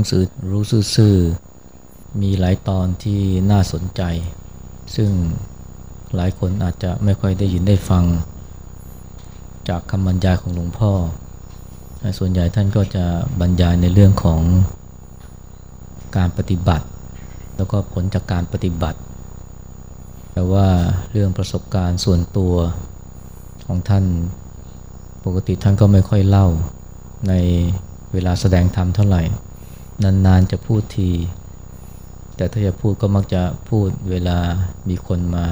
งสือรู้ซื่อมีหลายตอนที่น่าสนใจ ซึ่งหลายคนอาจจะไม่ค่อยได้ยินได้ฟัง จากคำบรรยายของหลวงพ่อ ส่วนใหญ่ท่านก็จะบรรยายในเรื่องของการปฏิบัติ แล้วก็ผลจากการปฏิบัติ แต่ว่าเรื่องประสบการณ์ส่วนตัวของท่านปกติท่านก็ไม่ค่อยเล่าในเวลาแสดงธรรมเท่าไหร่ นานๆจะพูดที แต่ถ้าจะพูดก็มักจะพูดเวลามีคนมา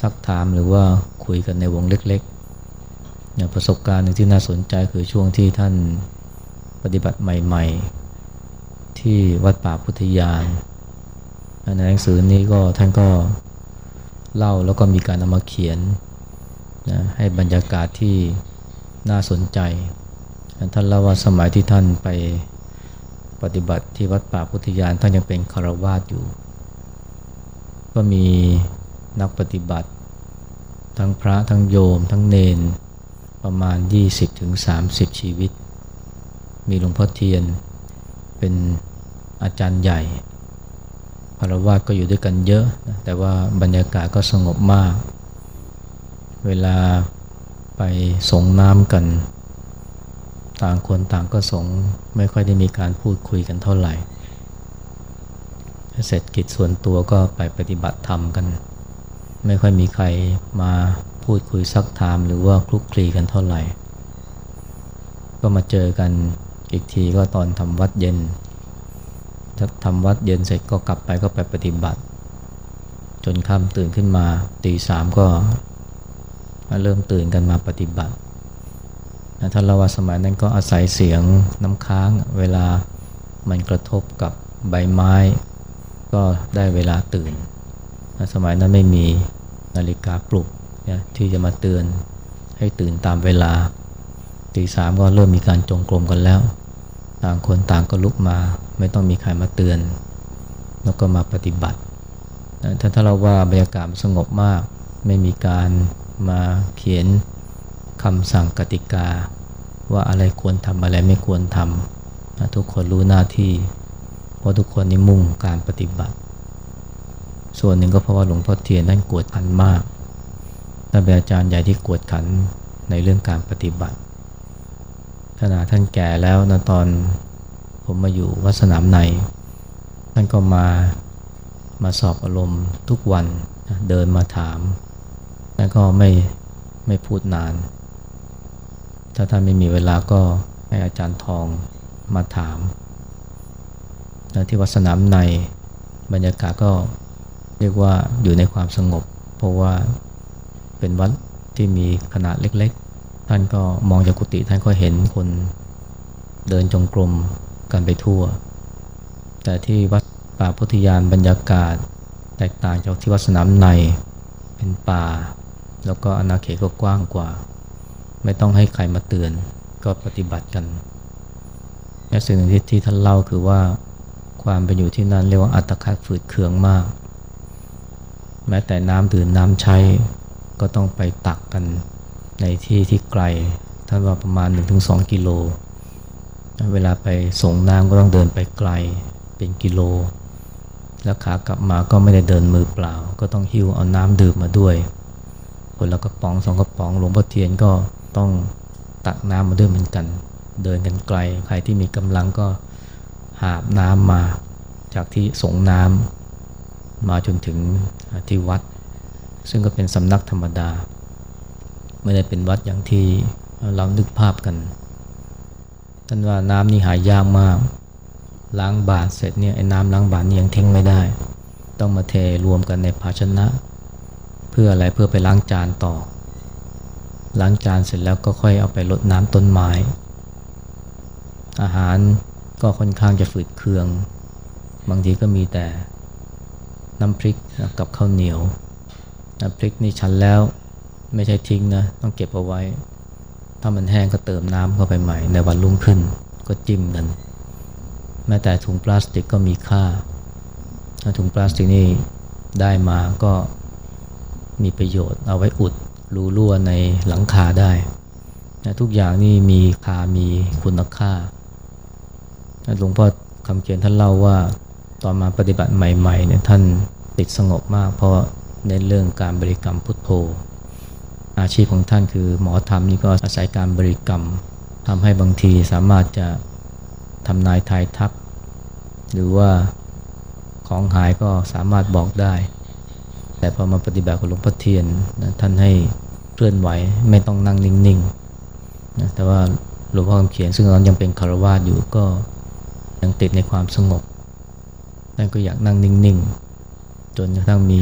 ซักถามหรือว่าคุยกันในวงเล็กๆอย่างประสบการณ์หนึ่งที่น่าสนใจคือช่วงที่ท่านปฏิบัติใหม่ ๆ ที่วัดป่าพุทธยานในหนังสือนี้ก็ท่านก็เล่าแล้วก็มีการเอามาเขียนนะให้บรรยากาศที่น่าสนใจ ท่านเล่าว่าสมัยที่ท่านไป ปฏิบัติที่วัดป่าพุทธยานท่านยังเป็นคารวาสอยู่ ก็มีนักปฏิบัติ ทั้งพระทั้งโยม ทั้งเนน ประมาณ 20-30 ชีวิต มีหลวงพ่อเทียนเป็นอาจารย์ใหญ่คารวาสก็อยู่ด้วยกันเยอะนะแต่ว่าบรรยากาศก็สงบมาก เวลาไปส่งน้ำกัน ต่างคนต่างก็สงไม่ค่อยได้มีการพูดคุยกันเท่าไหร่เสร็จกิจส่วนตัวก็ไปปฏิบัติธรรมกัน ไม่ค่อยมีใครมาพูดคุยซักถามหรือว่าคลุกคลีกันเท่าไหร่ ก็มาเจอกันอีกทีก็ตอนทำวัดเย็นทำวัดเย็นเสร็จก็กลับไปก็ไปปฏิบัติ จนค่ำตื่นขึ้นมาตีสามก็มาเริ่มตื่นกันมาปฏิบัติ ท่านเล่าว่าสมัยนั้นก็อาศัยเสียงน้ำค้าง เวลามันกระทบกับใบไม้ ก็ได้เวลาตื่นสมัยนั้นไม่มีนาฬิกาปลุกที่จะมาเตือนให้ตื่นตามเวลาตีสามก็เริ่มมีการจงกรมกันแล้ว ต่างคนต่างก็ลุกมา ไม่ต้องมีใครมาเตือน แล้วก็มาปฏิบัติท่านถ้าเราว่าบรรยากาศสงบมาก ไม่มีการมาเขียน คำสั่งกติกา ว่าอะไรควรทำอะไรไม่ควรทำนะทุกคนรู้หน้าที่ เพราะทุกคนนี่มุ่งการปฏิบัติ ส่วนหนึ่งก็เพราะว่าหลวงพ่อเทียนท่านกวดขันมากท่านเป็นอาจารย์ใหญ่ที่กวดขันในเรื่องการปฏิบัติขณะท่านแก่แล้วนะตอนผมมาอยู่วัดสนามใน ท่านก็มามาสอบอารมณ์ทุกวันเดินมาถาม แล้วก็ไม่ไม่พูดนาน ถ้าท่านไม่มีเวลาก็ให้อาจารย์ทองมาถามที่วัดสนามในบรรยากาศก็เรียกว่าอยู่ในความสงบ เพราะว่าเป็นวัดที่มีขนาดเล็กๆ ท่านก็มองจากกุฏิท่านก็เห็นคนเดินจงกรมกันไปทั่ว แต่ที่วัดป่าพุทธยานบรรยากาศแตกต่างจากที่วัดสนามในเป็นป่า แล้วก็อนาเขตก็กว้างกว่า ไม่ต้องให้ใครมาเตือนก็ปฏิบัติกันและสิ่งหนึ่งที่ที่ท่านเล่าคือว่าความเป็นอยู่ที่นั่นเรียกว่าอัตคัดฝืดเคืองมาก แม้แต่น้ำดื่มน้ำใช้ก็ต้องไปตักกันในที่ที่ไกลท่านว่าประมาณ 1-2 กิโล เวลาไปส่งน้ำก็ต้องเดินไปไกลเป็นกิโล แล้วขากลับมาก็ไม่ได้เดินมือเปล่า ก็ต้องหิ้วเอาน้ำดื่มมาด้วยคนละกระป๋องสองกระป๋องหลวงพ่อเทียนก็ ต้องตักน้ำมาด้วยเหมือนกัน เดินกันไกล ใครที่มีกำลังก็หาบน้ำมา จากที่สงน้ำมาจนถึงที่วัด ซึ่งก็เป็นสำนักธรรมดา ไม่ได้เป็นวัดอย่างที่เรานึกภาพกันท่านว่าน้ำนี่หายากมาก ล้างบาตรเสร็จเนี่ยไอ้น้ำล้างบาตรนี่ยังทิ้งไม่ได้ ต้องมาเทรวมกันในภาชนะ เพื่ออะไรเพื่อไปล้างจานต่อ ล้างจานเสร็จแล้วก็ค่อยเอาไปรดน้ำต้นไม้ อาหารก็ค่อนข้างจะฝืดเคือง บางทีก็มีแต่น้ำพริกกับข้าวเหนียวน้ำพริกนี่ชั้นแล้วไม่ใช่ทิ้งนะ ต้องเก็บเอาไว้ ถ้ามันแห้งก็เติมน้ำเข้าไปใหม่ ในวันรุ่งขึ้นก็จิ้มกัน แม้แต่ถุงพลาสติกก็มีค่าถ้าถุงพลาสติกนี่ได้มาก็มีประโยชน์เอาไว้อุด รูรั่วในหลังคาได้นะทุกอย่างนี่มีค่ามีคุณค่าหลวงพ่อคำเขียนท่านเล่าว่าตอนมาปฏิบัติใหม่ๆเนี่ยท่านติดสงบมาก เพราะในเรื่องการบริกรรมพุทโธ อาชีพของท่านคือหมอธรรมนี่ก็อาศัยการบริกรรมทำให้บางทีสามารถจะทำนายทายทัก หรือว่าของหายก็สามารถบอกได้ แต่พอมาปฏิบัติกับหลวงพ่อเทียนนะท่านให้เคลื่อนไหวไม่ต้องนั่งนิ่งๆนะแต่ว่าหลวงพ่อคำเขียนซึ่งตอนยังเป็นคารวาสอยู่ก็ยังติดในความสงบท่านก็อยากนั่งนิ่งๆ จนกระทั่งมี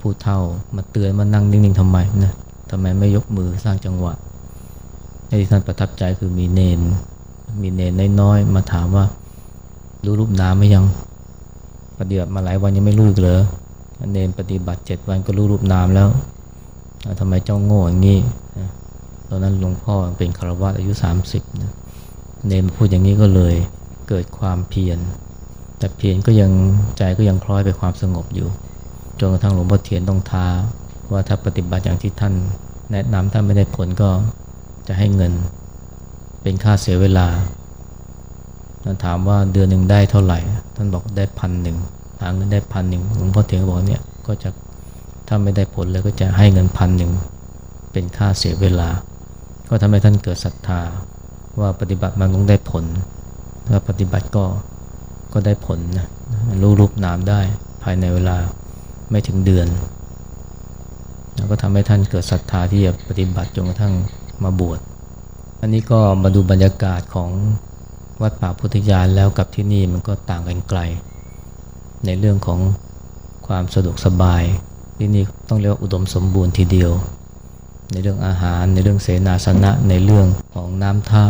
ผู้เฒ่ามาเตือนมานั่งนิ่งๆทำไมนะทำไมไม่ยกมือสร้างจังหวะที่ท่านประทับใจคือมีเนน มีเนนน้อยๆมาถามว่ารู้รูปน้ำไหมยังปฏิบัติมาหลายวันยังไม่รู้เลย เนนปฏิบัติเจ็ดวันก็รู้รูปนามแล้วทำไมเจ้าโง่อย่างนี้ตอนนั้นหลวงพ่อเป็นคารวะอายุ 30นะเนนพูดอย่างนี้ก็เลยเกิดความเพียรแต่เพียรก็ยังใจก็ยังคล้อยไปความสงบอยู่จนกระทั่งหลวงพ่อเทียนต้องท้า ว่าถ้าปฏิบัติอย่างที่ท่าน แนะนำถ้าไม่ได้ผลก็จะให้เงิน เป็นค่าเสียเวลาท่านถามว่าเดือนหนึ่งได้เท่าไหร่ ท่านบอกได้พันหนึ่งาเงินได้พันหนึ่งหลวงพ่อเทียนก็บอกเนี่ยก็จะถ้าไม่ได้ผลเลยก็จะให้เงินพันหนึ่งเป็นค่าเสียเวลา ก็ทำให้ท่านเกิดศรัทธาว่าปฏิบัติมันต้องได้ผลถ้าปฏิบัติก็ก็ได้ผลนะรู้รูปนามได้ภายในเวลาไม่ถึงเดือนแล้วก็ทำให้ท่านเกิดศรัทธาที่จะปฏิบัติจนกระทั่งมาบวชอันนี้ก็มาดูบรรยากาศของวัดป่าพุทธยานแล้วกับที่นี่มันก็ต่างกันไกล ในเรื่องของความสะดวกสบาย ที่นี่ต้องเรียกว่าอุดมสมบูรณ์ทีเดียว ในเรื่องอาหารในเรื่องเสนาสนะในเรื่องของน้ำท่า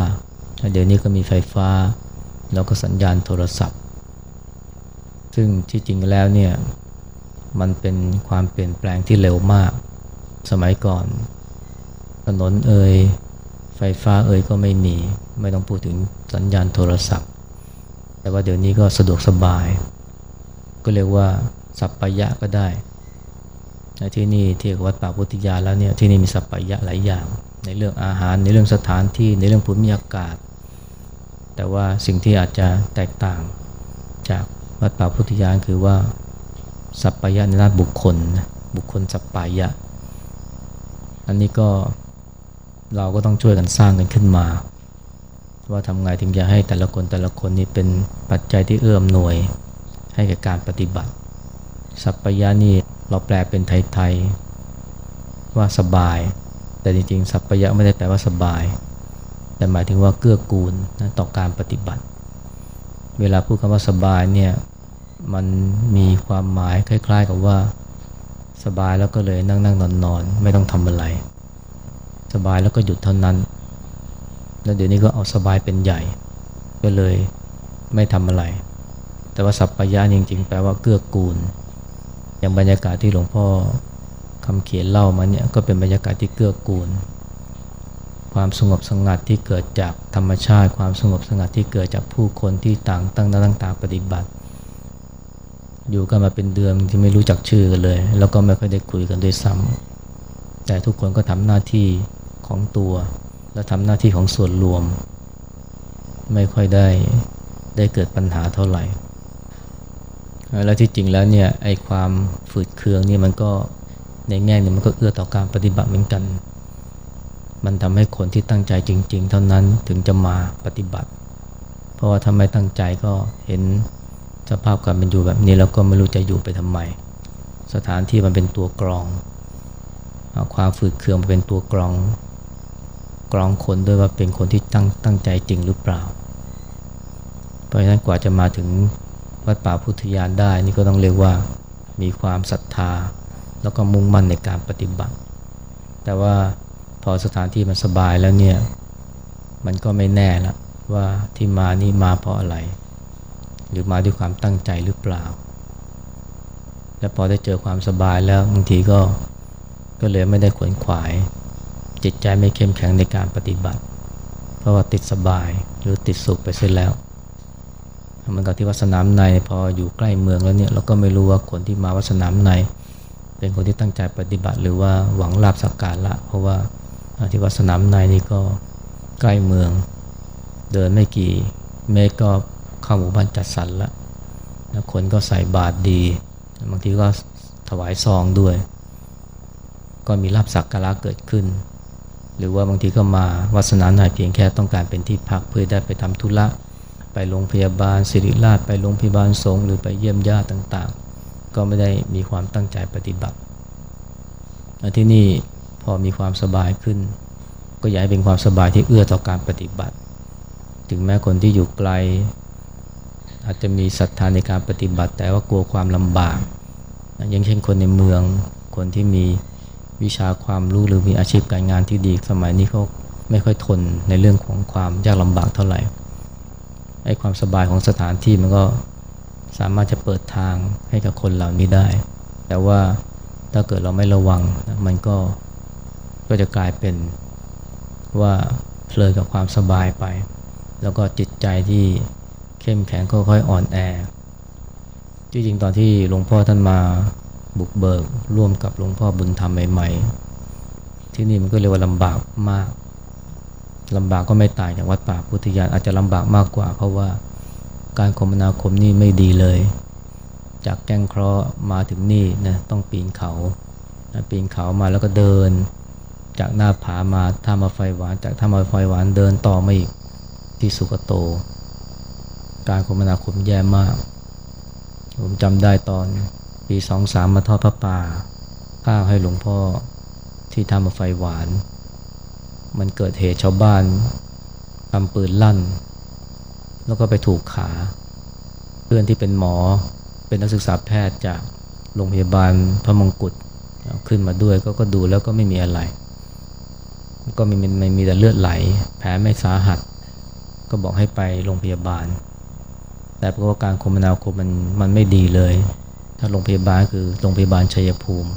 เดี๋ยวนี้ก็มีไฟฟ้า แล้วก็สัญญาณโทรศัพท์ ซึ่งที่จริงแล้วเนี่ยมันเป็นความเปลี่ยนแปลงที่เร็วมาก สมัยก่อนถนนเอ่ยไฟฟ้าเอ่ยก็ไม่มี ไม่ต้องพูดถึงสัญญาณโทรศัพท์ แต่ว่าเดี๋ยวนี้ก็สะดวกสบาย ก็เรียกว่าสัปปายะก็ได้ที่นี่ที่วัดป่าพุทธิยาแล้วเนี่ยที่นี่มีสัปปายะหลายอย่าง ในเรื่องอาหารในเรื่องสถานที่ในเรื่องภูมิอากาศ แต่ว่าสิ่งที่อาจจะแตกต่างจากวัดป่าพุทธิยานคือว่าสัปปายะในด้านบุคคลบุคคลสัปปายะ อันนี้ก็เราก็ต้องช่วยกันสร้างกันขึ้นมา ว่าทำไงถึงจะให้แต่ละคนแต่ละคนนี่เป็นปัจจัยที่เอื้อมหน่วย ให้แกับการปฏิบัติ สัปปานี่เราแปลเป็นไทยๆว่าสบาย แต่จริงๆ สัปปายะไม่ได้แปลว่าสบาย แต่หมายถึงว่าเกื้อกูลนะต่อการปฏิบัติ เวลาพูดคำว่าสบายเนี่ยมันมีความหมายคล้าย ๆ กับว่า สบายแล้วก็เลยนั่งนั่งนอนนอนไม่ต้องทำอะไร สบายแล้วก็หยุดเท่านั้น แล้วเดี๋ยวนี้ก็เอาสบายเป็นใหญ่ ก็เลยไม่ทำอะไร แต่ว่าสัพพยะจริงๆ แปลว่าเกื้อกูล อย่างบรรยากาศที่หลวงพ่อคำเขียนเล่ามาเนี่ยก็เป็นบรรยากาศที่เกื้อกูล ความสงบสงัดที่เกิดจากธรรมชาติ ความสงบสงัดที่เกิดจากผู้คนที่ต่างตั้งตั้งตาปฏิบัติ อยู่กันมาเป็นเดือนที่ไม่รู้จักชื่อกันเลย แล้วก็ไม่ค่อยได้คุยกันด้วยซ้ำแต่ทุกคนก็ทำหน้าที่ของตัว และทำหน้าที่ของส่วนรวม ไม่ค่อยได้ได้เกิดปัญหาเท่าไหร่ แล้วที่จริงแล้วเนี่ยไอ้ความฝืดเคืองนี่มันก็ในแง่นึงมันก็เอื้อต่อการปฏิบัติเหมือนกัน มันทำให้คนที่ตั้งใจจริง ๆ เท่านั้นถึงจะมาปฏิบัติ เพราะว่าถ้าไมตั้งใจก็เห็นสภาพการเป็นอยู่แบบนี้แล้วก็ไม่รู้จะอยู่ไปทำไม สถานที่มันเป็นตัวกรองความฝืดเคืองมันเป็นตัวกรองกรองคนด้วยว่าเป็นคนที่ตั้งตั้งใจจริงหรือเปล่า เพราะฉะนั้นกว่าจะมาถึง วัดป่าพุทธยานได้นี่ก็ต้องเรียกว่ามีความศรัทธา แล้วก็มุ่งมั่นในการปฏิบัติ แต่ว่าพอสถานที่มันสบายแล้วเนี่ยมันก็ไม่แน่ละว่าที่มานี่มาเพราะอะไร หรือมาด้วยความตั้งใจหรือเปล่า และพอได้เจอความสบายแล้วบางทีก็ก็เลยไม่ได้ขวนขวาย จิตใจไม่เข้มแข็งในการปฏิบัติ เพราะว่าติดสบายหรือติดสุขไปเสียแล้ว มันกับที่วัดสนามในพออยู่ใกล้เมืองแล้วเนี่ยเราก็ไม่รู้ว่าคนที่มาวัดสนามใน เป็นคนที่ตั้งใจปฏิบัติ หรือว่าหวังลาบสักการละ เพราะว่าที่วัดสนามในนี่ก็ใกล้เมือง เดินไม่กี่เมตรก็เข้าหมู่บ้านจัดสรรละคนก็ใส่บาตรดี บางทีก็ถวายซองด้วย ก็มีลาบสักการะเกิดขึ้น หรือว่าบางทีก็มาวัดสนามในเพียงแค่ต้องการเป็นที่พักเพื่อได้ไปทำธุระ ไปโรงพยาบาลศิริราชไปโรงพยาบาลสงฆ์หรือไปเยี่ยมญาติต่างๆ ก็ไม่ได้มีความตั้งใจปฏิบัติที่นี่พอมีความสบายขึ้น ก็อยากให้เป็นความสบายที่เอื้อต่อการปฏิบัติ ถึงแม้คนที่อยู่ไกล อาจจะมีศรัทธาในการปฏิบัติ แต่ว่ากลัวความลำบากอย่างเช่นคนในเมืองคนที่มีวิชาความรู้หรือมีอาชีพการงานที่ดีสมัยนี้เขาไม่ค่อยทนในเรื่องของความยากลำบากเท่าไหร่ ไอ้ความสบายของสถานที่มันก็สามารถจะเปิดทางให้กับคนเหล่านี้ได้ แต่ว่าถ้าเกิดเราไม่ระวังมันก็ก็จะกลายเป็นว่าเพลิดกับความสบายไป แล้วก็จิตใจที่เข้มแข็งก็ค่อยอ่อนแอ จริงๆ ตอนที่หลวงพ่อท่านมาบุกเบิกร่วมกับหลวงพ่อบุญธรรมใหม่ ๆ ที่นี่มันก็เรียกว่าลำบากมาก ลำบากก็ไม่ตายจากวัดป่าพุทธยานอาจจะลำบากมากกว่า เพราะว่าการคมนาคมนี่ไม่ดีเลย จากแก้งเคราะห์มาถึงนี่นะต้องปีนเขาปีนเขามาแล้วก็เดิน จากหน้าผามาท่ามาไฟหวาน จากท่ามาไฟหวานเดินต่อมาอีกที่สุกโต การคมนาคมแย่มาก ผมจำได้ตอนปีสองสามมาทอดพระป่าข้าวให้หลวงพ่อที่ทำมาไฟหวาน มันเกิดเหตุชาวบ้านทำปืนลั่น แล้วก็ไปถูกขาเพื่อนที่เป็นหมอเป็นนักศึกษาแพทย์จากโรงพยาบาลพระมงกุฎขึ้นมาด้วยก็ก็ดูแล้วก็ไม่มีอะไร ก็มีไม่มีแต่เลือดไหล แผลไม่สาหัส ก็บอกให้ไปโรงพยาบาล แต่เพราะว่าการคมนาคมมันมันไม่ดีเลย ถ้าโรงพยาบาลคือโรงพยาบาลชัยภูมิ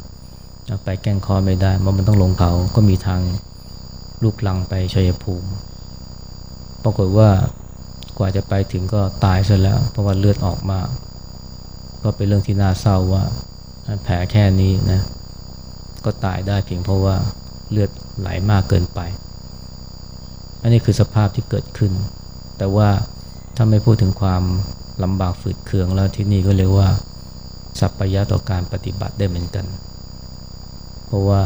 ไปแก้งคอไม่ได้เพราะมันต้องลงเขาก็มีทาง ลูกลังไปชัยภูมิ ปรากฏว่ากว่าจะไปถึงก็ตายซะแล้ว เพราะว่าเลือดออกมา ก็เป็นเรื่องที่น่าเศร้าว่า แผลแค่นี้นะ ก็ตายได้เพียงเพราะว่าเลือดไหลมากเกินไป อันนี้คือสภาพที่เกิดขึ้น แต่ว่าถ้าไม่พูดถึงความลำบากฝืดเคืองแล้วที่นี่ก็เรียกว่าสัพพยะต่อการปฏิบัติได้เหมือนกัน เพราะว่า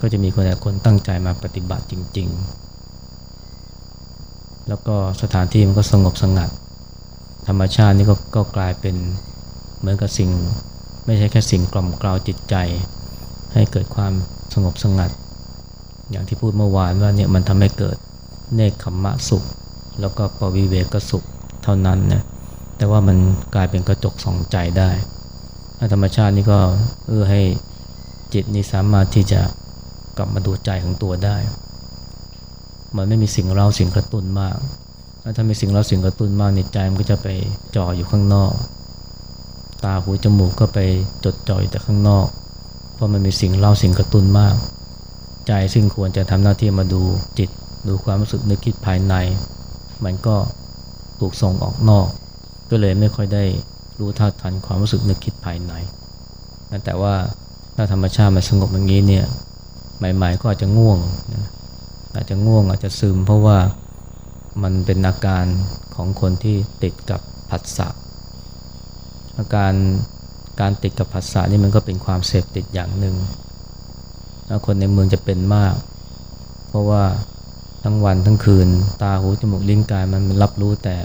ก็จะมีคนแต่คนตั้งใจมาปฏิบัติจริง ๆ แล้วก็สถานที่มันก็สงบสงัด ธรรมชาตินี่ก็ก็กลายเป็นเหมือนกับสิ่ง ไม่ใช่แค่สิ่งกล่อมกล่าวจิตใจ ให้เกิดความสงบสงัด อย่างที่พูดเมื่อวานว่าเนี่ยมันทำให้เกิดเนคขมมะสุข แล้วก็ปวิเวกสุขเท่านั้นนะแต่ว่ามันกลายเป็นกระจกสองใจได้ธรรมชาตินี่ก็เอื้อให้จิตนี่สามารถที่จะ กลับมาดูใจของตัวได้ มันไม่มีสิ่งเราสิ่งกระตุ้นมาก ถ้ามีสิ่งเราสิ่งกระตุ้นมากในใจมันก็จะไปจ่ออยู่ข้างนอก ตาหูจมูกก็ไปจดจ่อยแต่ข้างนอก เพราะมันมีสิ่งเล่าสิ่งกระตุ้นมาก ใจซึ่งควรจะทำหน้าที่มาดูจิต ดูความรู้สึกนึกคิดภายใน มันก็ถูกส่งออกนอก ก็เลยไม่ค่อยได้รู้ท่าทันความรู้สึกนึกคิดภายในแต่ว่าถ้าธรรมชาติมันสงบอย่างนี้เนี่ย ใหม่ ๆ ก็อาจจะง่วงอาจจะง่วงอาจจะซึม เพราะว่ามันเป็นอาการของคนที่ติดกับผัสสะอาการการติดกับผัสสะนี่มันก็เป็นความเสพติดอย่างหนึ่งคนในเมืองจะเป็นมาก เพราะว่าทั้งวันทั้งคืน ตาหูจมูกลิ้นกายมันรับรู้แต่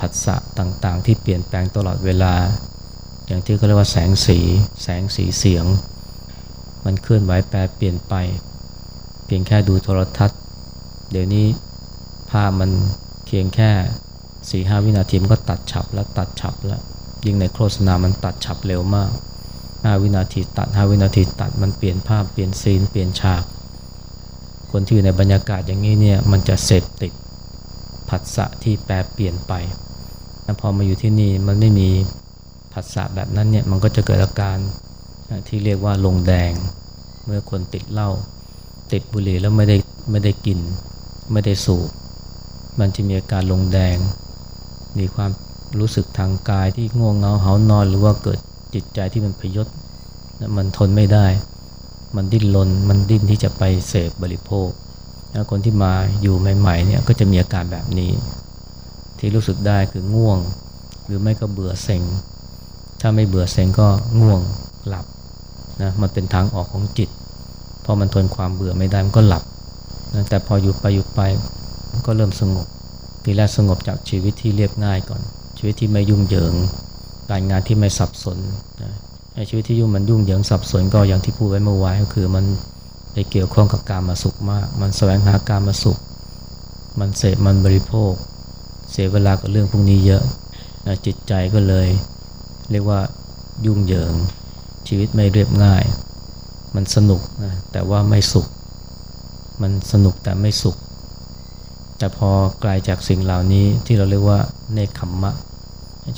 ผัสสะต่างๆ ที่เปลี่ยนแปลงตลอดเวลา อย่างที่เขาเรียกว่าแสงสี แสงสีเสียง มันเคลื่อนไหวแปรเปลี่ยนไป เพียงแค่ดูโทรทัศน์ เดี๋ยวนี้ภาพมันเพียงแค่สี่ห้าวินาทีมันก็ตัดฉับแล้วตัดฉับแล้วยิ่งในโฆษณามันตัดฉับเร็วมากห้าวินาทีตัดห้าวินาทีตัดมันเปลี่ยนภาพเปลี่ยนซีนเปลี่ยนฉาก คนที่อยู่ในบรรยากาศอย่างนี้เนี่ยมันจะเสพติดผัสสะที่แปรเปลี่ยนไปแล้วพอมาอยู่ที่นี่มันไม่มีผัสสะแบบนั้นเนี่ยมันก็จะเกิดอาการ ที่เรียกว่าลงแดง เมื่อคนติดเหล้าติดบุหรี่แล้วไม่ได้ไม่ได้กิน ไม่ได้สูบ มันจะมีอาการลงแดง มีความรู้สึกทางกายที่ง่วงเหงาเหานอนหรือว่าเกิดจิตใจที่มันพยศมันทนไม่ได้ มันดิ้นรนมันดิ้นที่จะไปเสพบริโภคคนที่มาอยู่ใหม่ๆเนี่ยก็จะมีอาการแบบนี้ ที่รู้สึกได้คือง่วง หรือไม่ก็เบื่อเซ็งถ้าไม่เบื่อเซ็งก็ง่วง หลับนะมันเป็นทางออกของจิต พอมันทนความเบื่อไม่ได้มันก็หลับนะแต่พออยู่ไปอยู่ไปก็เริ่มสงบ ทีแรกสงบจากชีวิตที่เรียบง่ายก่อน ชีวิตที่ไม่ยุ่งเหยิง การงานที่ไม่สับสนนะชีวิตที่ยุ่งมันยุ่งเหยิงสับสนก็อย่างที่พูดไว้เมื่อวานก็คือมันไปเกี่ยวข้องกับการมาสุขมาก มันแสวงหาการมาสุข มันเสพมันบริโภค เสียเวลากับเรื่องพวกนี้เยอะนะจิตใจก็เลย เรียกว่ายุ่งเหยิง ชีวิตไม่เรียบง่าย มันสนุกนะแต่ว่าไม่สุข มันสนุกแต่ไม่สุข แต่พอไกลาจากสิ่งเหล่านี้ที่เราเรียกว่าเนคขมมะ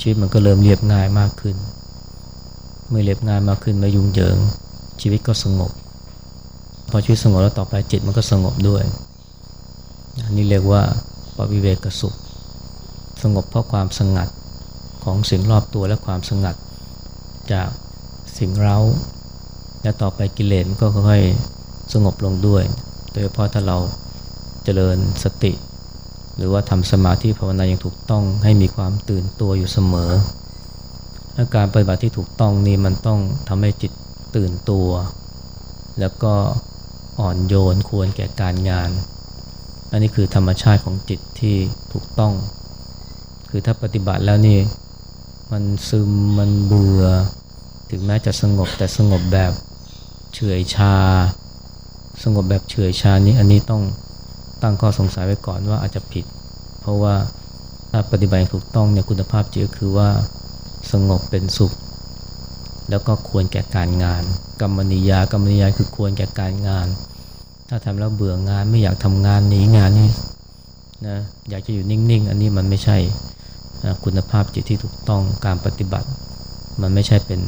ชีวิตมันก็เริ่มเรียบง่ายมากขึ้น เมื่อเรียบง่ายมากขึ้นไม่ยุ่งเหยิง ชีวิตก็สงบ พอชีวิตสงบแล้วต่อไปจิตมันก็สงบด้วยอันนี้เรียกว่าปวิเวกสุข สงบเพราะความสงัดของสิ่งรอบตัวและความสงัดจาก สิ่งเร้า และต่อไปกิเลสก็ค่อยสงบลงด้วย โดยเฉพาะถ้าเราเจริญสติ หรือว่าทำสมาธิภาวนาอย่างถูกต้องให้มีความตื่นตัวอยู่เสมออาการปฏิบัติที่ถูกต้องนี่มันต้องทำให้จิตตื่นตัว แล้วก็อ่อนโยนควรแก่การงาน อันนี้คือธรรมชาติของจิตที่ถูกต้อง คือถ้าปฏิบัติแล้วนี่มันซึมมันเบื่อ ถึงแม้จะสงบแต่สงบแบบเฉยชา สงบแบบเฉยชานี้อันนี้ต้องตั้งข้อสงสัยไว้ก่อนว่าอาจจะผิด เพราะว่าถ้าปฏิบัติถูกต้องเนี่ยคุณภาพจิตก็คือว่าสงบเป็นสุข แล้วก็ควรแก่การงาน กรรมนิยากรรมนิยาคือควรแก่การงาน ถ้าทำแล้วเบื่องานไม่อยากทำงานหนีงานนี่นะอยากจะอยู่นิ่งๆ อันนี้มันไม่ใช่คุณภาพจิตที่ถูกต้องการปฏิบัติ มันไม่ใช่เป็น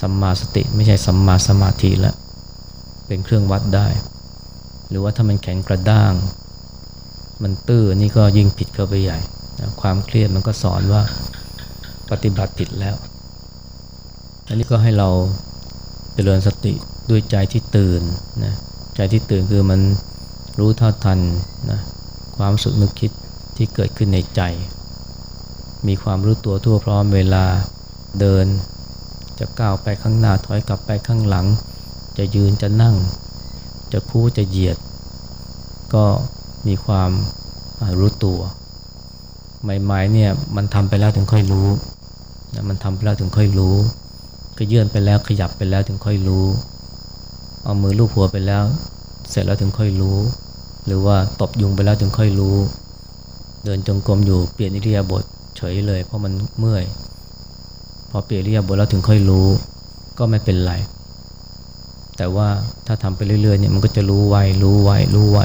สัมมาสติไม่ใช่สัมมาสมาธิแล้วเป็นเครื่องวัดได้ หรือว่าถ้ามันแข็งกระด้าง มันตื้อนี่ก็ยิ่งผิดเข้าไปใหญ่นะความเครียดมันก็สอนว่าปฏิบัติผิดแล้ว อันนี้ก็ให้เราเจริญสติด้วยใจที่ตื่นนะใจที่ตื่นคือมันรู้เท่าทันนะความสุขนึกคิดที่เกิดขึ้นในใจ มีความรู้ตัวทั่วพร้อมเวลาเดิน จะก้าวไปข้างหน้าถอยกลับไปข้างหลัง จะยืนจะนั่ง จะคู่จะเหยียด ก็มีความรู้ตัว ใหม่ๆเนี่ยมันทำไปแล้วถึงค่อยรู้นะมันทำไปแล้วถึงค่อยรู้ก็ยื่นไปแล้วขยับไปแล้วถึงค่อยรู้ เอามือลูบหัวไปแล้ว เสร็จแล้วถึงค่อยรู้ หรือว่าตบยุงไปแล้วถึงค่อยรู้ เดินจงกรมอยู่เปลี่ยนอิริยาบถเฉยเลยเพราะมันเมื่อย พอเปลี่ยนอิริยบถแล้วถึงค่อยรู้ ก็ไม่เป็นไร แต่ว่าถ้าทำไปเรื่อยๆเนี่ยมันก็จะรู้ไวรู้ไวรู้ไว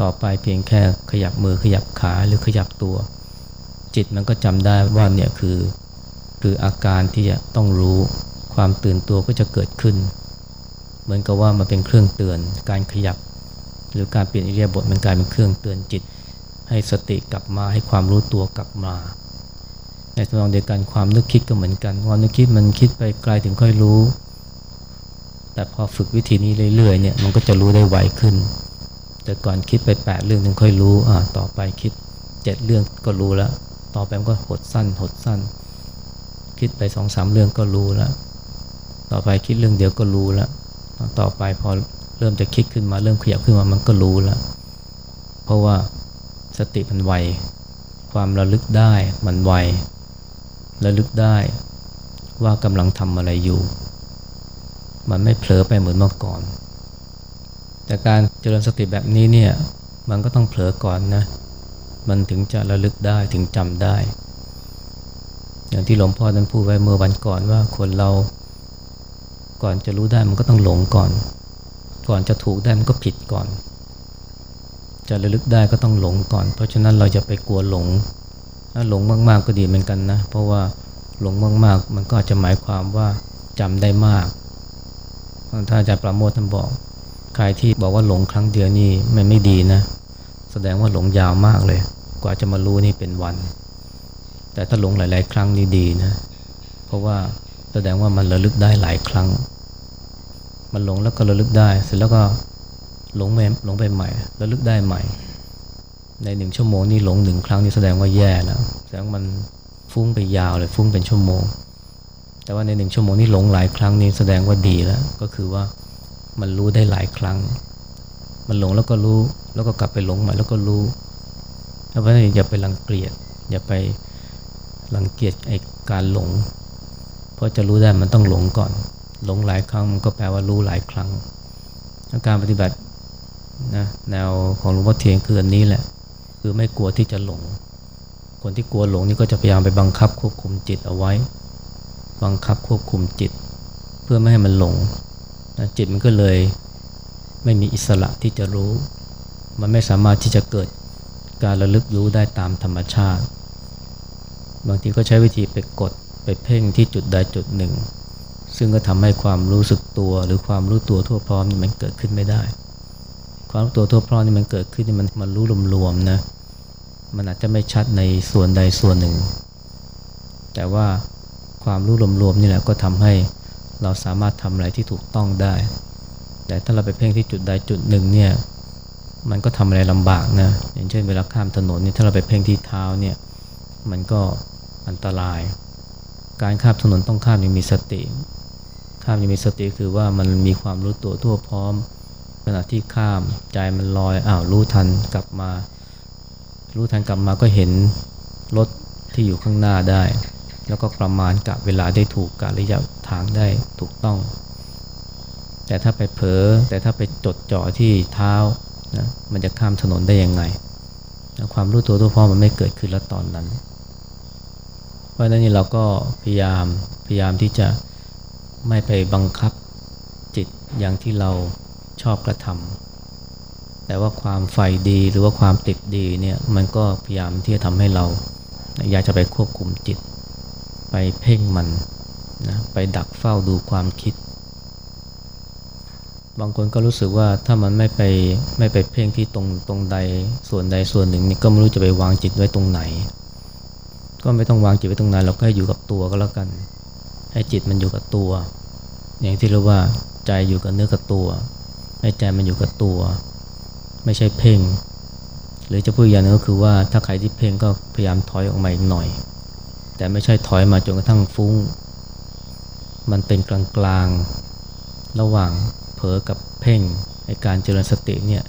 ต่อไปเพียงแค่ขยับมือขยับขาหรือขยับตัว จิตมันก็จำได้ว่าเนี่ยคือ คืออาการที่จะต้องรู้ความตื่นตัวก็จะเกิดขึ้น เหมือนกับว่ามันเป็นเครื่องเตือนการขยับ หรือการเปลี่ยนอิริยบถมันกลายเป็นเครื่องเตือนจิต ให้สติกลับมาให้ความรู้ตัวกลับมา ในทางเดียวกันความนึกคิดก็เหมือนกันความนึกคิดมันคิดไปไกลถึงค่อยรู้ แต่พอฝึกวิธีนี้เรื่อยๆเนี่ยมันก็จะรู้ได้ไวขึ้น แต่ก่อนคิดไปแปดเรื่องถึงค่อยรู้อ่าต่อไปคิดเจ็ดเรื่องก็รู้แล้ว ต่อไปมันก็หดสั้นหดสั้น คิดไปสองสามเรื่องก็รู้แล้วต่อไปคิดเรื่องเดียวก็รู้แล้วต่อไปพอเริ่มจะคิดขึ้นมาเริ่มขยับขึ้นมามันก็รู้แล้วเพราะว่าสติมันไวความระลึกได้มันไว ระลึกได้ว่ากำลังทำอะไรอยู่ มันไม่เผลอไปเหมือนเมื่อก่อน แต่การเจริญสติแบบนี้เนี่ยมันก็ต้องเผลอก่อนนะ มันถึงจะระลึกได้ถึงจำได้ อย่างที่หลวงพ่อท่านพูดไว้เมื่อวันก่อนว่าคนเราก่อนจะรู้ได้มันก็ต้องหลงก่อน ก่อนจะถูกได้มันก็ผิดก่อน จะระลึกได้ก็ต้องหลงก่อน เพราะฉะนั้นเราจะไปกลัวหลง หลงมาก ๆ ก็ดีเหมือนกันนะ เพราะว่าหลงมาก ๆ มันก็จะหมายความว่าจำได้มากถ้าอาจารย์ประโมทท่านบอก ใครที่บอกว่าหลงครั้งเดียวนี่มันไม่ดีนะ แสดงว่าหลงยาวมากเลย กว่าจะมารู้นี่เป็นวัน แต่ถ้าหลงหลาย ๆ ครั้งนี่ดีนะ เพราะว่าแสดงว่ามันระลึกได้หลายครั้ง มันหลงแล้วก็ระลึกได้ เสร็จแล้วก็หลงไปหลงไปใหม่ ระลึกได้ใหม่ ในหนึ่งชั่วโมงนี่หลงหนึ่งครั้งนี่แสดงว่าแย่แล้วแสดงมันฟุ้งไปยาวเลยฟุ้งเป็นชั่วโมง แต่ว่าในหนึ่งชั่วโมงนี่หลงหลายครั้งนี่แสดงว่าดีแล้วก็คือว่ามันรู้ได้หลายครั้ง มันหลงแล้วก็รู้ แล้วก็กลับไปหลงใหม่แล้วก็รู้เพราะฉะนั้นอย่าไปรังเกียจอย่าไปรังเกียจไอ้การหลง เพราะจะรู้ได้มันต้องหลงก่อน หลงหลายครั้งมันก็แปลว่ารู้หลายครั้ง การปฏิบัตินะแนวของหลวงพ่อเทียนคืออันนี้แหละ คือไม่กลัวที่จะหลง คนที่กลัวหลงนี่ก็จะพยายามไปบังคับควบคุมจิตเอาไว้ บังคับควบคุมจิต เพื่อไม่ให้มันหลงจิตมันก็เลยไม่มีอิสระที่จะรู้ มันไม่สามารถที่จะเกิดการระลึกรู้ได้ตามธรรมชาติ บางทีก็ใช้วิธีไปกดไปเพ่งที่จุดใดจุดหนึ่ง ซึ่งก็ทำให้ความรู้สึกตัวหรือความรู้ตัวทั่วพร้อมนี่มันเกิดขึ้นไม่ได้ ความรู้ตัวทั่วพร้อมนี่มันเกิดขึ้นมันมันรู้รวมๆนะมันอาจจะไม่ชัดในส่วนใดส่วนหนึ่ง แต่ว่าความรู้รวมๆนี่แหละก็ทำให้เราสามารถทำอะไรที่ถูกต้องได้ แต่ถ้าเราไปเพ่งที่จุดใดจุดหนึ่งเนี่ยมันก็ทำอะไรลำบากนะอย่างเช่นเวลาข้ามถนนนี่ถ้าเราไปเพ่งที่เท้าเนี่ยมันก็อันตราย การข้ามถนนต้องข้ามยังมีสติ ข้ามยังมีสติคือว่ามันมีความรู้ตัวทั่วพร้อม ณะที่ข้ามใจมันลอยอ้าวรู้ทันกลับมา รู้ทันกลับมาก็เห็นรถที่อยู่ข้างหน้าได้ แล้วก็ประมาณกะเวลาได้ถูกกะระยะทางได้ถูกต้อง แต่ถ้าไปเผลอแต่ถ้าไปจดจ่อที่เท้านะมันจะข้ามถนนได้ยังไงความรู้ตัวตัวพร้อมมันไม่เกิดขึ้นแล้วตอนนั้น เพราะฉะนั้นเราก็พยายามพยายามที่จะไม่ไปบังคับจิตอย่างที่เรา ชอบกระทำแต่ว่าความใฝ่ดีหรือว่าความติดดีเนี่ยมันก็พยายามที่จะทำให้เราอยากจะไปควบคุมจิต ไปเพ่งมันนะไปดักเฝ้าดูความคิด บางคนก็รู้สึกว่าถ้ามันไม่ไปไม่ไปเพ่งที่ตรงตรงใดส่วนใดส่วนหนึ่งนี่ก็ไม่รู้จะไปวางจิตไว้ตรงไหน ก็ไม่ต้องวางจิตไว้ตรงไหนเราก็ให้อยู่กับตัวก็แล้วกัน ให้จิตมันอยู่กับตัว อย่างที่เรียกว่าใจอยู่กับเนื้อกับตัว ให้ใจมันอยู่กับตัว ไม่ใช่เพ่ง หรือจะพูดอย่างนึงก็คือว่าถ้าใครที่เพ่งก็พยายามถอยออกมาอีกหน่อย แต่ไม่ใช่ถอยมาจนกระทั่งฟุ้ง มันเป็นกลางๆ ระหว่างเผลอกับเพ่งในการเจริญสติเนี่ย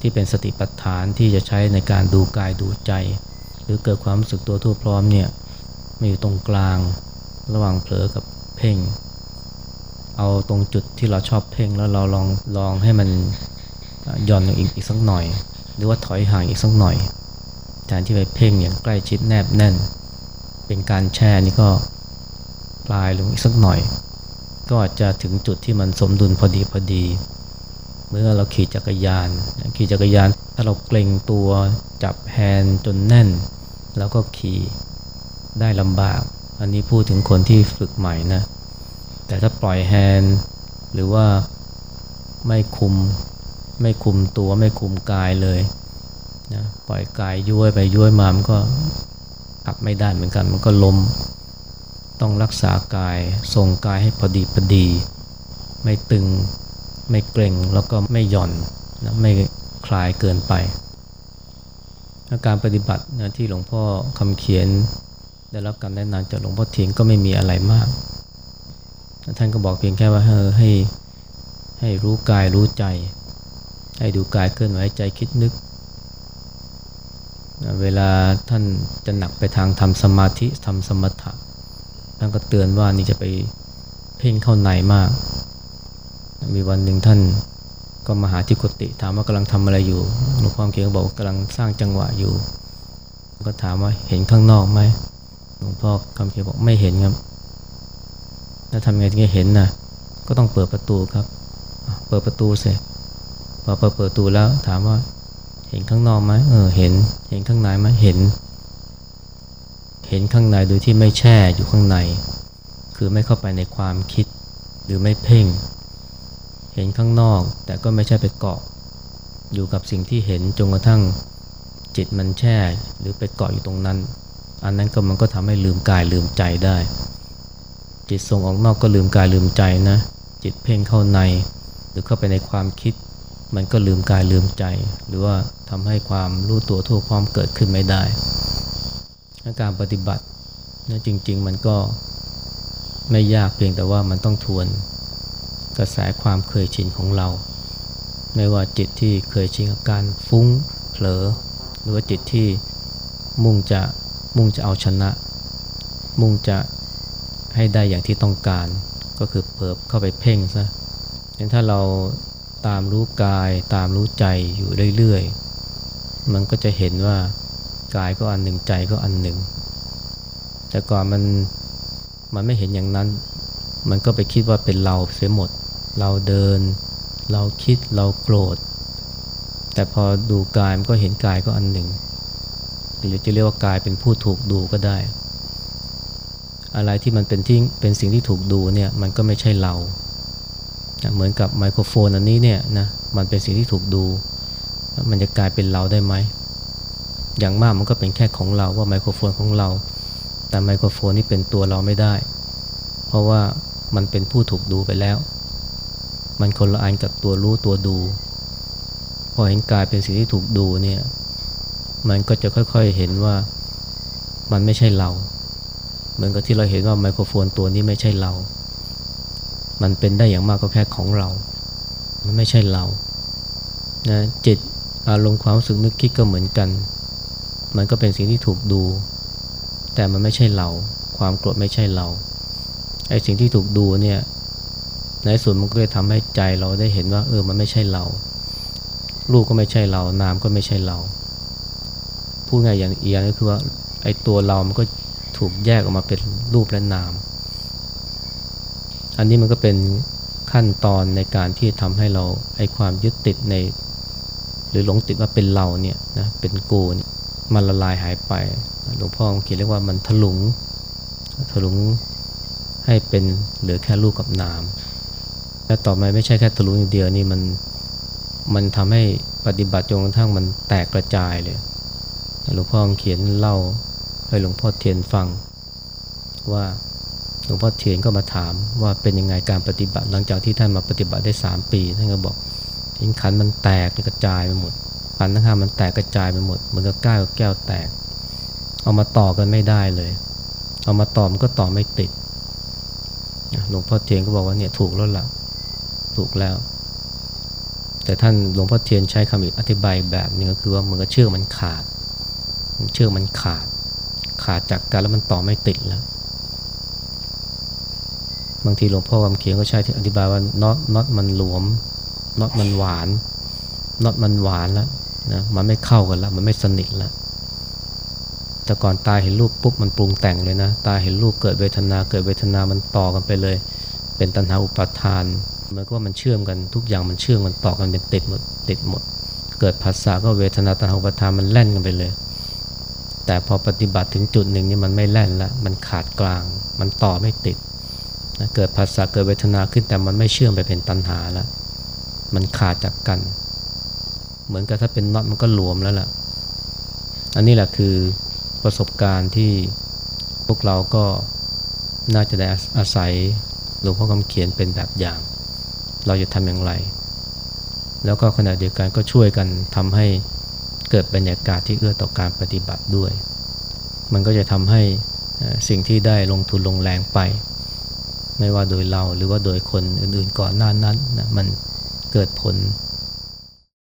ที่เป็นสติปัฏฐานที่จะใช้ในการดูกายดูใจ หรือเกิดความรู้สึกตัวทั่วพร้อมเนี่ยมาอยู่ตรงกลาง ระหว่างเผลอกับเพ่ง เอาตรงจุดที่เราชอบเพ่งแล้วเราลองลองให้มันย่อนลงอีกอีกสักหน่อย หรือว่าถอยห่างอีกสักหน่อยแทนที่ไปเพ่งอย่างใกล้ชิดแนบแน่น เป็นการแช่นี่ก็ปลายลงอีกสักหน่อย ก็อาจจะถึงจุดที่มันสมดุลพอดีพอดีเมื่อเราขี่จักรยาน ขี่จักรยานถ้าเราเกรงตัวจับแฮนด์จนแน่น แล้วก็ขี่ได้ลำบาก อันนี้พูดถึงคนที่ฝึกใหม่นะ แต่ถ้าปล่อยแฮนด์หรือว่าไม่คุมไม่คุมตัวไม่คุมกายเลยนะปล่อยกายย้วยไปย้วยมามันก็ขับไม่ได้เหมือนกันมันก็ล้มต้องรักษากายทรงกายให้พอดีพอดี ไม่ตึงไม่เกร็งแล้วก็ไม่หย่อนนะไม่คลายเกินไปการปฏิบัตินะที่หลวงพ่อคำเขียน ได้รับการแนะนำจากหลวงพ่อเทียนก็ไม่มีอะไรมาก ท่านก็บอกเพียงแค่ว่าเออให้ให้รู้กายรู้ใจ ให้ดูกายเคลื่อนไหวใจคิดนึก เวลาท่านจะหนักไปทางทำสมาธิทำสมถะท่านก็เตือนว่านี่จะไปเพ่งเข้าในมาก มีวันหนึ่งท่านก็มาหาที่กุฏิถามว่ากำลังทำอะไรอยู่หลวงพ่อเขียนก็บอกกำลังสร้างจังหวะอยู่ ก็ถามว่าเห็นข้างนอกไหมหลวงพ่อคำเขียนบอกไม่เห็นครับ แล้วทำไงถึงจะเห็นนะ่ะก็ต้องเปิดประตูครับ เปิดประตูเสร็จพอเปิดประตูแล้วถามว่าเห็นข้างนอกไหมเออเห็นเห็นข้างในไหมเห็น เห็นข้างในโดยที่ไม่แช่อยู่ข้างใน คือไม่เข้าไปในความคิดหรือไม่เพ่ง เห็นข้างนอก แต่ก็ไม่ใช่ไปเกาะ อยู่กับสิ่งที่เห็นจนกระทั่งจิตมันแช่หรือไปเกาะอยู่ตรงนั้น อันนั้นก็มันก็ทำให้ลืมกายลืมใจได้ จิตส่งออกนอกก็ลืมกายลืมใจนะ จิตเพ่งเข้าใน หรือเข้าไปในความคิด มันก็ลืมกายลืมใจ หรือว่าทำให้ความรู้ตัวทั่วพร้อมเกิดขึ้นไม่ได้การปฏิบัตินะจริง ๆ มันก็ไม่ยากเพียงแต่ว่ามันต้องทวนกระแสความเคยชินของเรา ไม่ว่าจิตที่เคยชินกับการฟุ้งเผลอ หรือว่าจิตที่มุ่งจะมุ่งจะเอาชนะ มุ่งจะ ให้ได้อย่างที่ต้องการ ก็คือเปิบเข้าไปเพ่งซะงั้นถ้าเราตามรู้กายตามรู้ใจอยู่เรื่อยๆ มันก็จะเห็นว่ากายก็อันหนึ่งใจก็อันหนึ่ง แต่ก่อนมันมันไม่เห็นอย่างนั้น มันก็ไปคิดว่าเป็นเราเสียหมด เราเดิน เราคิดเราโกรธ แต่พอดูกายมันก็เห็นกายก็อันหนึ่งหรือจะเรียกว่ากายเป็นผู้ถูกดูก็ได้ อะไรที่มันเป็นที่เป็นสิ่งที่ถูกดูเนี่ยมันก็ไม่ใช่เรา เหมือนกับไมโครโฟนอันนี้เนี่ยนะมันเป็นสิ่งที่ถูกดู มันจะกลายเป็นเราได้ไหม อย่างมากมันก็เป็นแค่ของเราว่าไมโครโฟนของเรา แต่ไมโครโฟนนี่เป็นตัวเราไม่ได้ เพราะว่ามันเป็นผู้ถูกดูไปแล้ว มันคนละอันกับตัวรู้ตัวดู พอเห็นกายเป็นสิ่งที่ถูกดูเนี่ย มันก็จะค่อยๆเห็นว่ามันไม่ใช่เรา เหมือนกับที่เราเห็นว่าไมโครโฟนตัวนี้ไม่ใช่เรา มันเป็นได้อย่างมากก็แค่ของเรา มันไม่ใช่เรานะจิตอารมณ์ความรู้สึกนึกคิดก็เหมือนกัน มันก็เป็นสิ่งที่ถูกดู แต่มันไม่ใช่เรา ความโกรธไม่ใช่เรา ไอ้สิ่งที่ถูกดูเนี่ยในส่วนมันก็เลยทำให้ใจเราได้เห็นว่าเออ มันไม่ใช่เรา รูปก็ไม่ใช่เรา นามก็ไม่ใช่เรา พูดง่ายอย่างอีกอย่างก็คือว่าไอ้ตัวเรามันก็ ถูกแยกออกมาเป็นรูปและนาม อันนี้มันก็เป็นขั้นตอนในการที่ทำให้เราไอความยึดติดใน หรือหลงติดว่าเป็นเราเนี่ยนะเป็นกูมันละลายหายไปหลวงพ่อเขียนเรียกว่ามันถลุงถลุงให้เป็นเหลือแค่รูปกับนาม และต่อมาไม่ใช่แค่ถลุงอย่างเดียวนี่มันมันทำให้ปฏิบัติจนกระทั่งมันแตกกระจายเลยหลวงพ่อเขียนเล่า ให้หลวงพ่อเทียนฟัง ว่าหลวงพ่อเทียนก็มาถามว่าเป็นยังไงการปฏิบัติ หลังจากที่ท่านมาปฏิบัติได้ 3 ปีท่านก็บอกหินขันมันแตกกระจายไปหมดขันทั้งห้ามันแตกกระจายไปหมดเหมือนกับก้าวแก้วแตก เอามาต่อกันไม่ได้เลย เอามาต่อมันก็ต่อไม่ติดหลวงพ่อเทียนก็บอกว่าเนี่ยถูกแล้วล่ะถูกแล้ว แต่ท่านหลวงพ่อเทียนใช้คำอธิบายแบบนึงก็คือว่าเหมือนกับเชือกมันขาด เชือกมันขาด ขาดจากกันแล้วมันต่อไม่ติดแล้ว บางทีหลวงพ่อคำเขียนก็ใช้ที่อธิบายว่าน็อตน็อตมันหลวมน็อตมันหวานน็อตมันหวานแล้วนะมันไม่เข้ากันแล้วมันไม่สนิทแล้วแต่ก่อนตาเห็นรูปปุ๊บมันปรุงแต่งเลยนะ ตาเห็นรูปเกิดเวทนาเกิดเวทนามันต่อกันไปเลย เป็นตัณหาอุปาทานเหมือนกับว่ามันเชื่อมกันทุกอย่างมันเชื่อมมันต่อกันเป็นติดหมดติดหมด เกิดภาษาก็เวทนาตัณหาอุปาทานมันแล่นกันไปเลย แต่พอปฏิบัติถึงจุดหนึ่งนี่มันไม่แล่นละมันขาดกลาง มันต่อไม่ติดนะเกิดภาษาเกิดเวทนาขึ้นแต่มันไม่เชื่อมไปเป็นตัณหาล้วมันขาดจากกัน เหมือนกับถ้าเป็นน็อตมันก็หลวมแล้วล่ะ อันนี้แหละคือประสบการณ์ที่พวกเราก็น่าจะได้อาศัยหลวงพ่อคำเขียนเป็นแบบอย่าง เราจะทำอย่างไร แล้วก็ขณะเดียวกันก็ช่วยกันทำให้ เกิดบรรยากาศที่เอื้อต่อการปฏิบัติด้วย มันก็จะทำให้สิ่งที่ได้ลงทุนลงแรงไป ไม่ว่าโดยเราหรือว่าโดยคนอื่นๆก่อนหน้านั้นนะมันเกิดผล